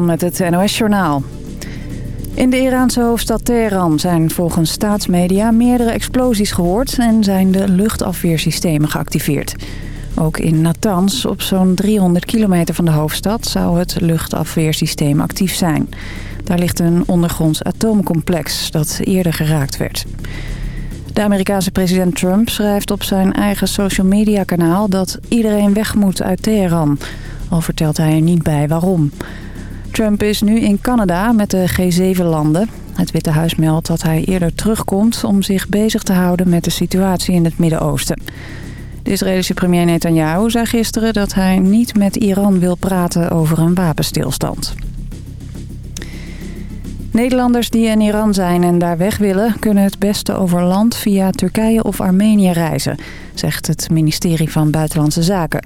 Met het NOS-journaal. In de Iraanse hoofdstad Teheran zijn volgens staatsmedia meerdere explosies gehoord... en zijn de luchtafweersystemen geactiveerd. Ook in Natanz, op zo'n 300 kilometer van de hoofdstad... zou het luchtafweersysteem actief zijn. Daar ligt een ondergronds atoomcomplex dat eerder geraakt werd. De Amerikaanse president Trump schrijft op zijn eigen social media kanaal... dat iedereen weg moet uit Teheran. Al vertelt hij er niet bij waarom. Trump is nu in Canada met de G7-landen. Het Witte Huis meldt dat hij eerder terugkomt om zich bezig te houden met de situatie in het Midden-Oosten. De Israëlische premier Netanyahu zei gisteren dat hij niet met Iran wil praten over een wapenstilstand. Nederlanders die in Iran zijn en daar weg willen... kunnen het beste over land via Turkije of Armenië reizen... zegt het ministerie van Buitenlandse Zaken.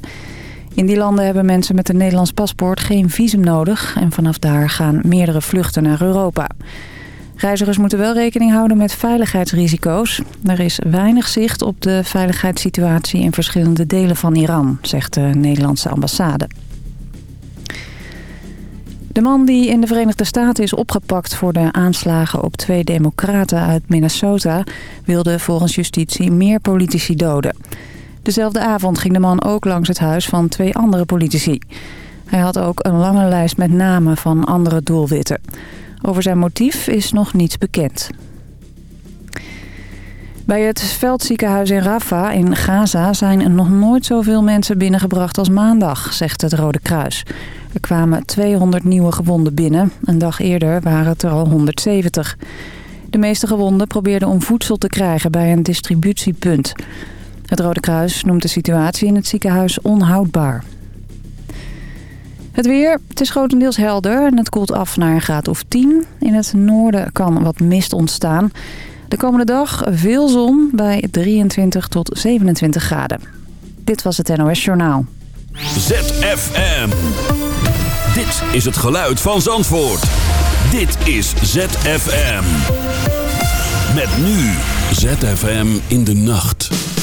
In die landen hebben mensen met een Nederlands paspoort geen visum nodig... en vanaf daar gaan meerdere vluchten naar Europa. Reizigers moeten wel rekening houden met veiligheidsrisico's. Er is weinig zicht op de veiligheidssituatie in verschillende delen van Iran... zegt de Nederlandse ambassade. De man die in de Verenigde Staten is opgepakt voor de aanslagen op twee democraten uit Minnesota... wilde volgens justitie meer politici doden. Dezelfde avond ging de man ook langs het huis van twee andere politici. Hij had ook een lange lijst met namen van andere doelwitten. Over zijn motief is nog niets bekend. Bij het veldziekenhuis in Rafah in Gaza zijn nog nooit zoveel mensen binnengebracht als maandag, zegt het Rode Kruis. Er kwamen 200 nieuwe gewonden binnen. Een dag eerder waren het er al 170. De meeste gewonden probeerden om voedsel te krijgen bij een distributiepunt. Het Rode Kruis noemt de situatie in het ziekenhuis onhoudbaar. Het weer, het is grotendeels helder en het koelt af naar een graad of 10. In het noorden kan wat mist ontstaan. De komende dag veel zon bij 23 tot 27 graden. Dit was het NOS Journaal. ZFM. Dit is het geluid van Zandvoort. Dit is ZFM. Met nu ZFM in de nacht.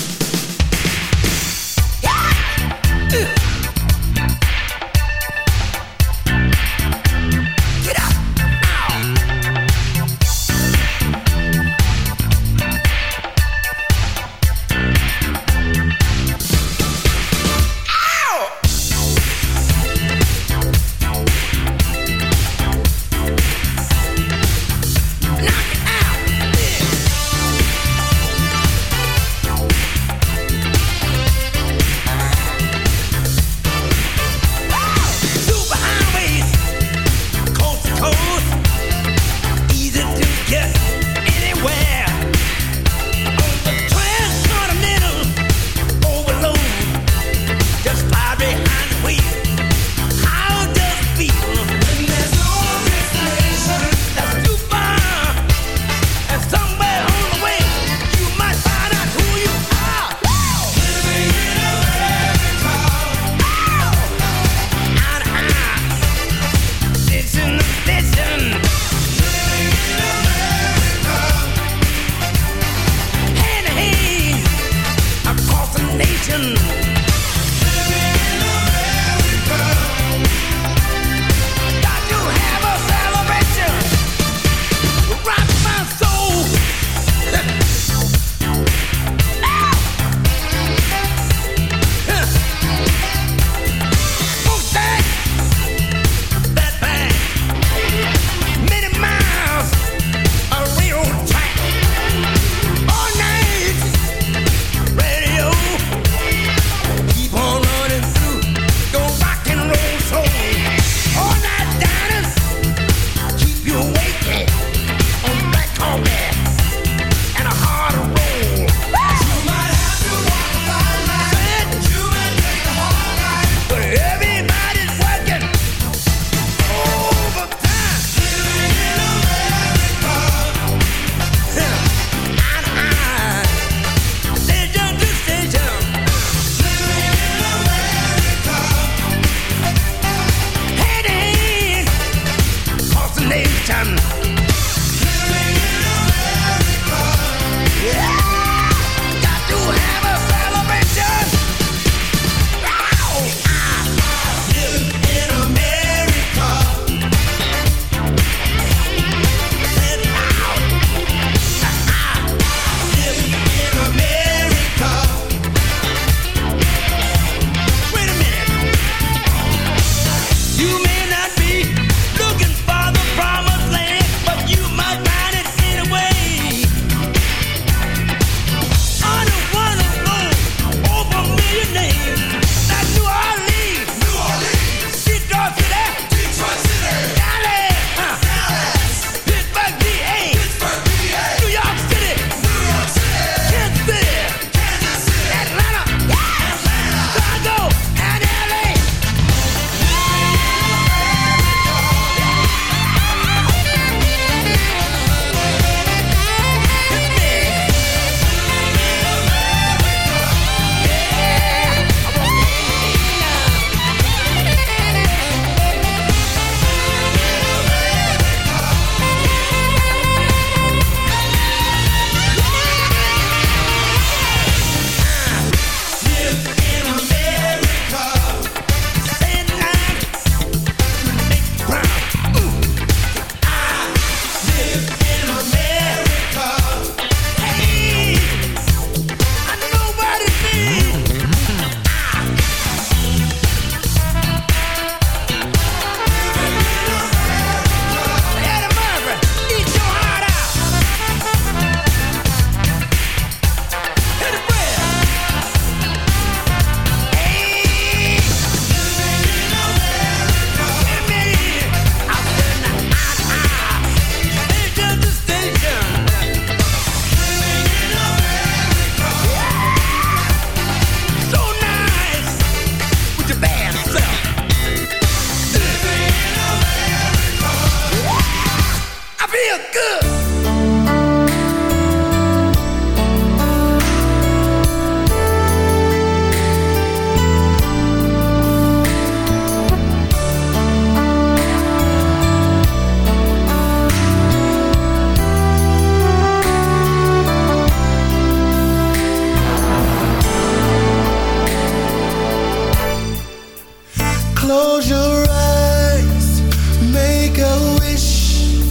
make a wish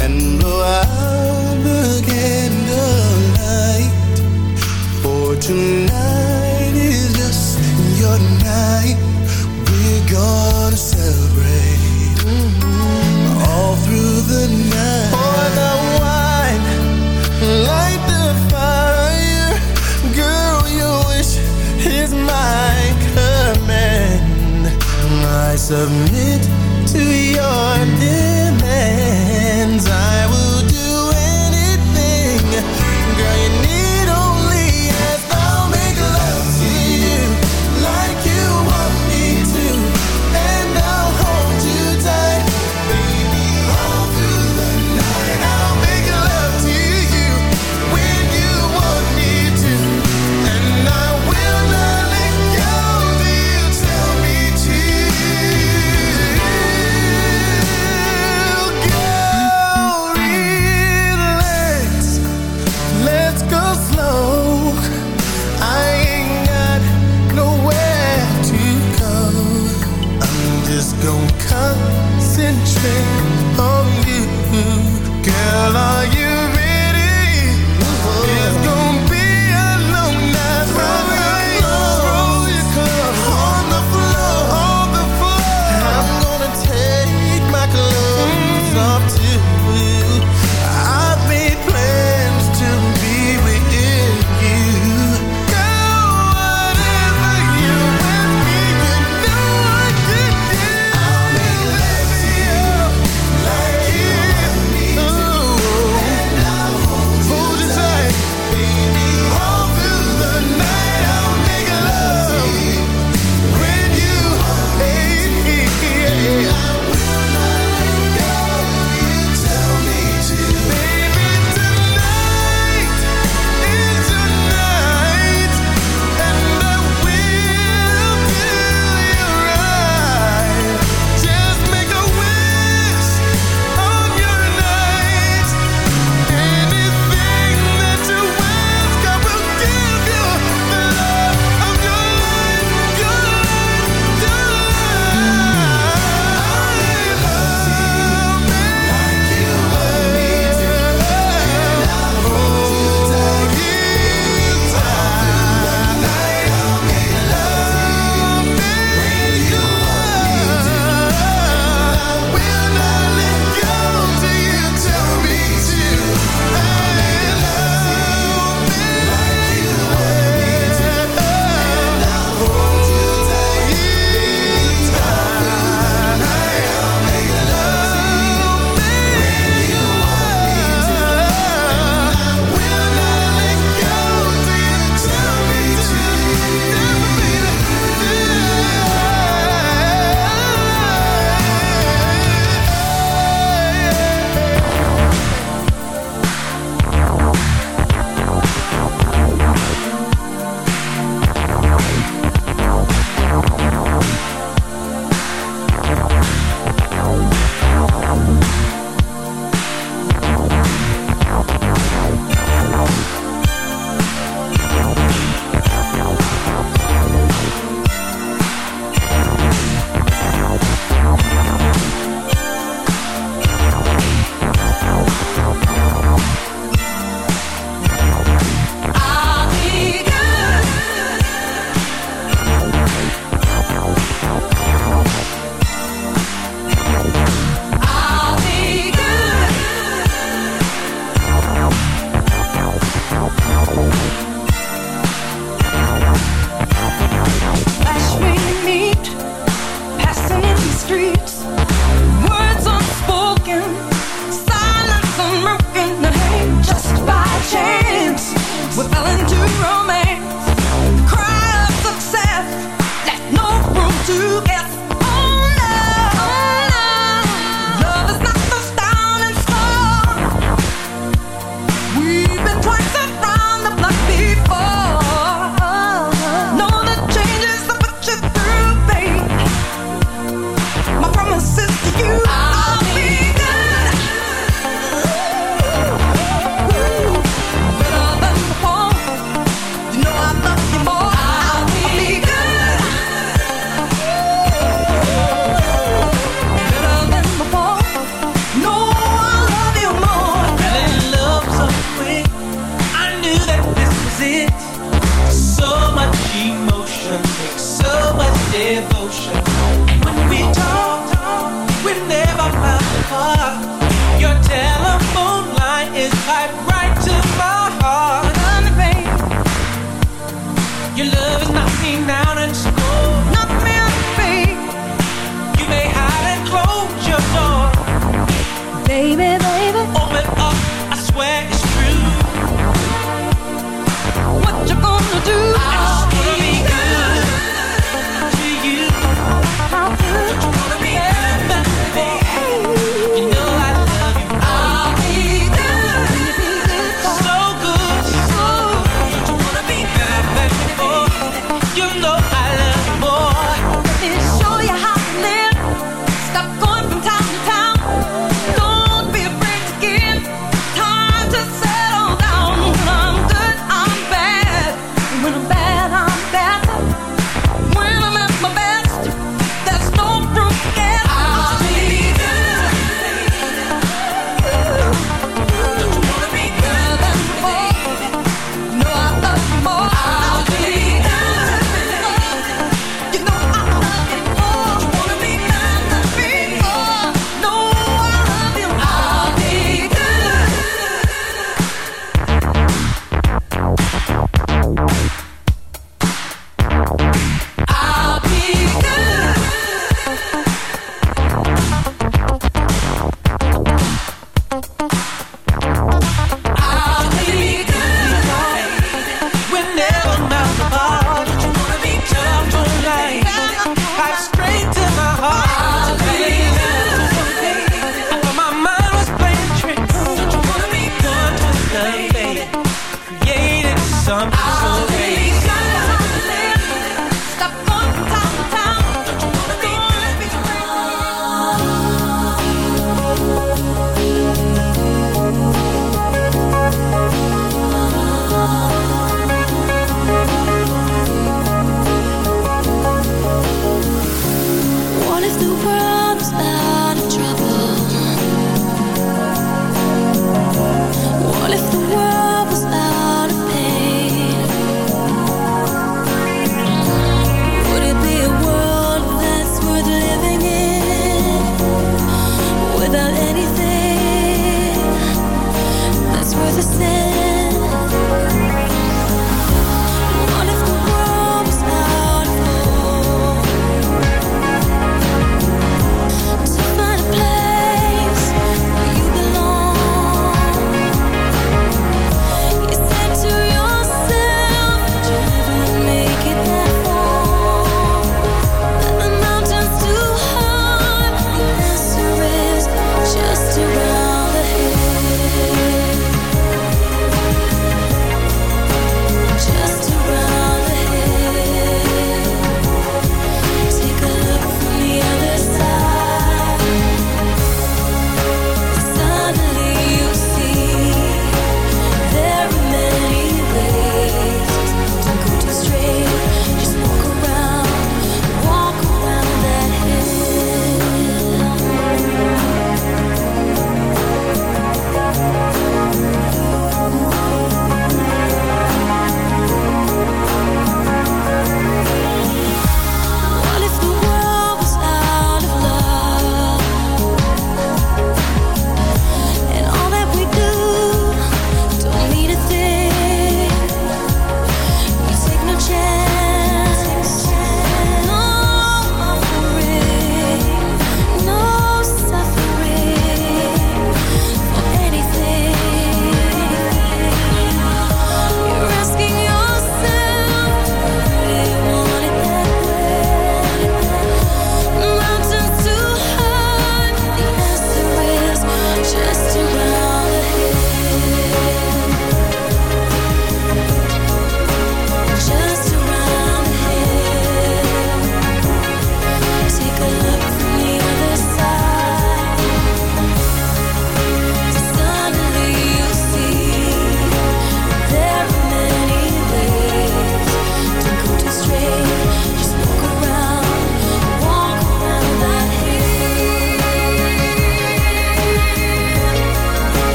and blow out the candlelight. For tonight is just your night. We're gonna celebrate mm -hmm. all through the night. Pour the wine, light the fire. Girl, your wish is my command. I submit to your stay on you, girl. I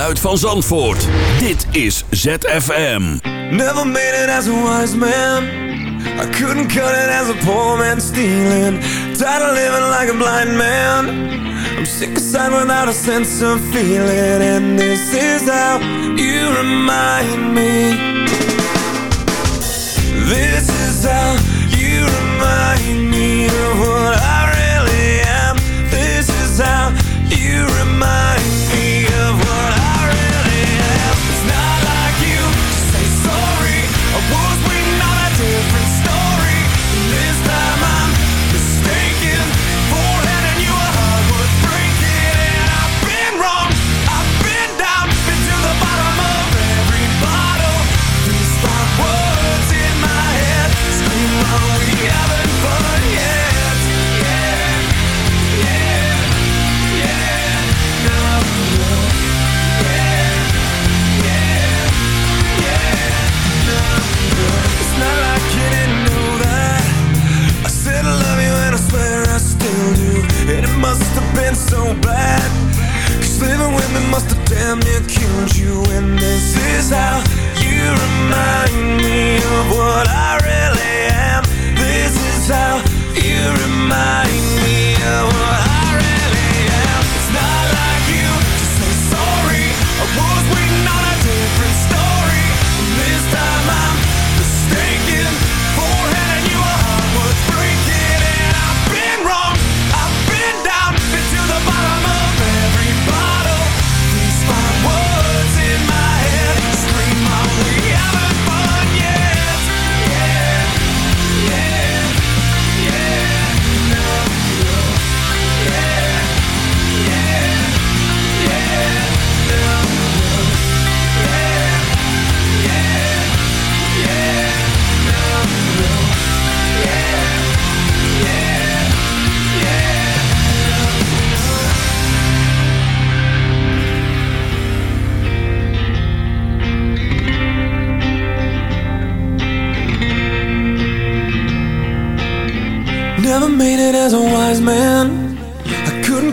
geluid van Zandvoort. Dit is ZFM. Never made it as a wise man. I couldn't cut it as a poor man stealing. Tired of living like a blind man. I'm sick of aside without a sense of feeling. And this is how you remind me. This is how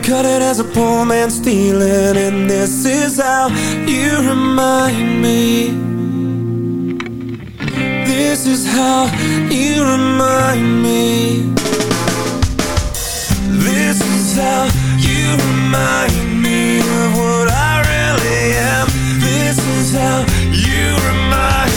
Cut it as a poor man stealing And this is how you remind me. This is how you remind me. This is how you remind me Of what I really am. This is how you remind me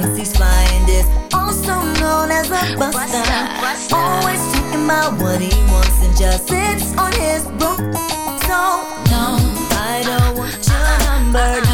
thinks he's flying is also known as a buster. Always talking about what he wants and just sits on his broom. So, no, I don't want your number.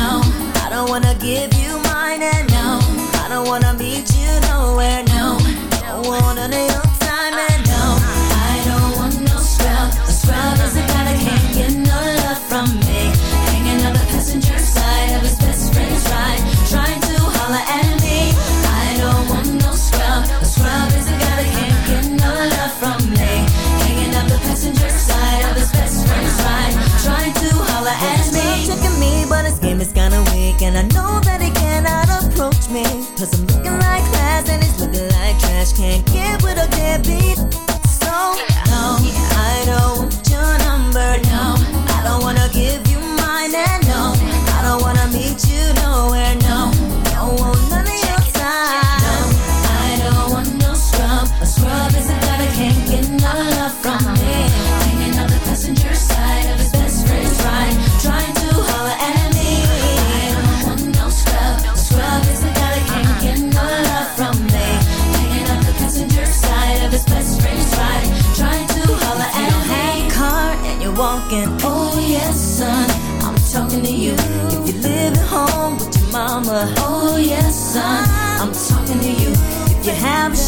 Cause I'm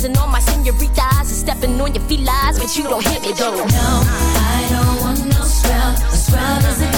Bouncing on my senoritas and stepping on your felines, but you don't hit me though. No, I don't want no scrub. A scrub is a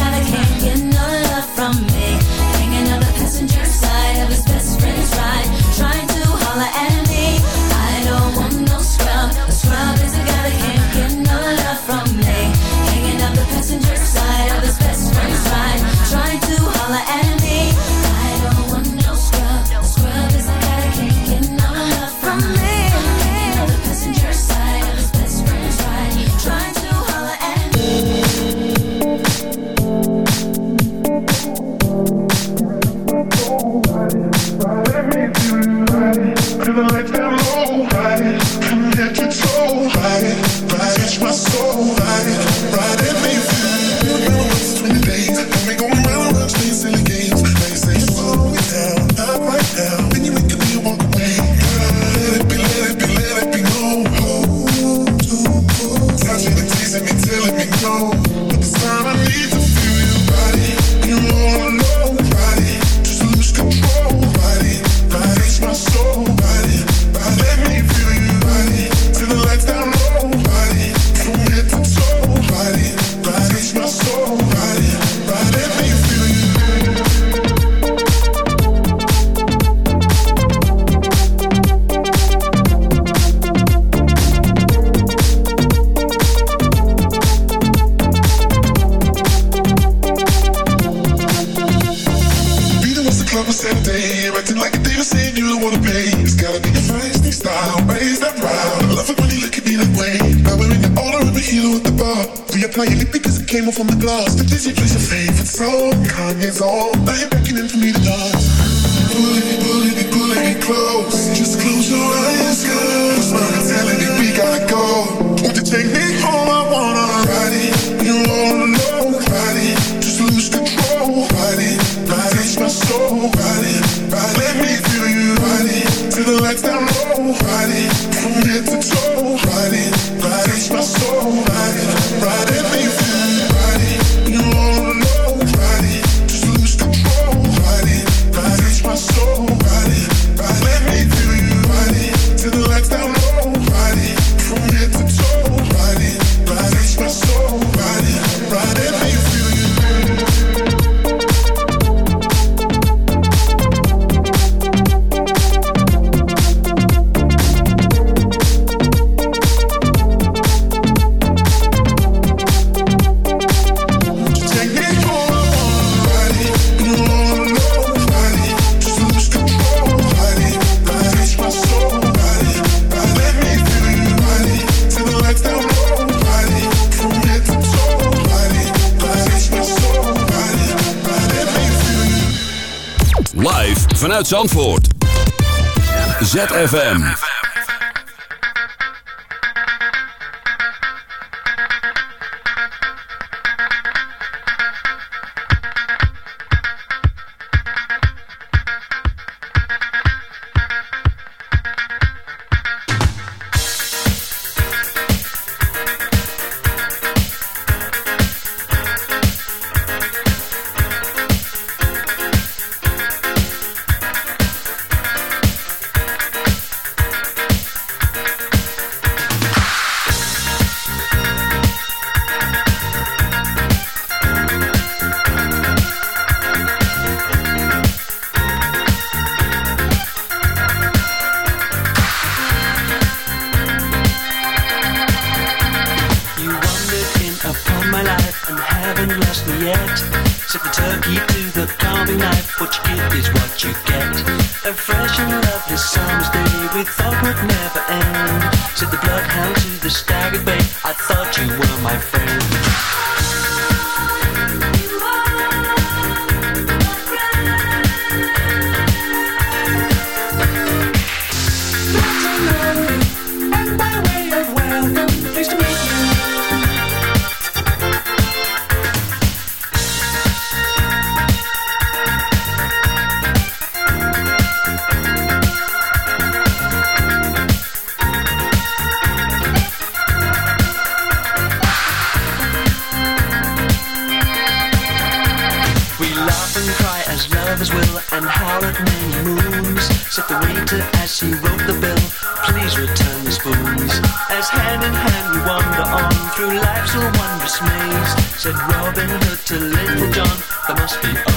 Zandvoort. ZFM. forget. A fresh and lovely summer's day We thought would never end. Said the bloodhound to the staggered bay. I thought you were my friend. As he wrote the bill, please return the spoons. As hand in hand we wander on through life's wondrous maze. Said Robin Hood to Little John, there must be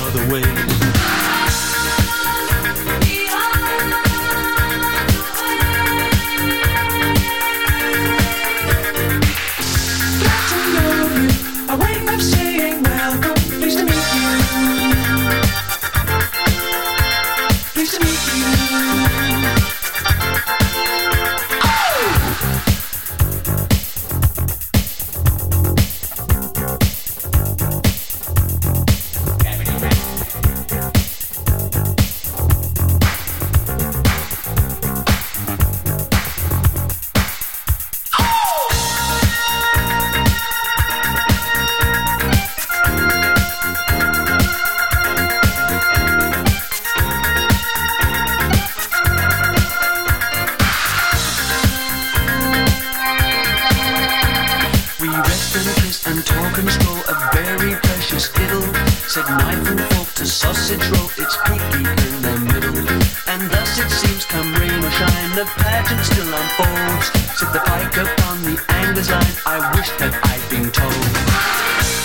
We rest and kiss and talk and stroll, a very precious idyll. Said knife and fork to sausage roll, it's peaky in the middle. And thus it seems, come rain or shine, the pageant still unfolds. Said the pike upon the angler's line, I wish that I'd been told.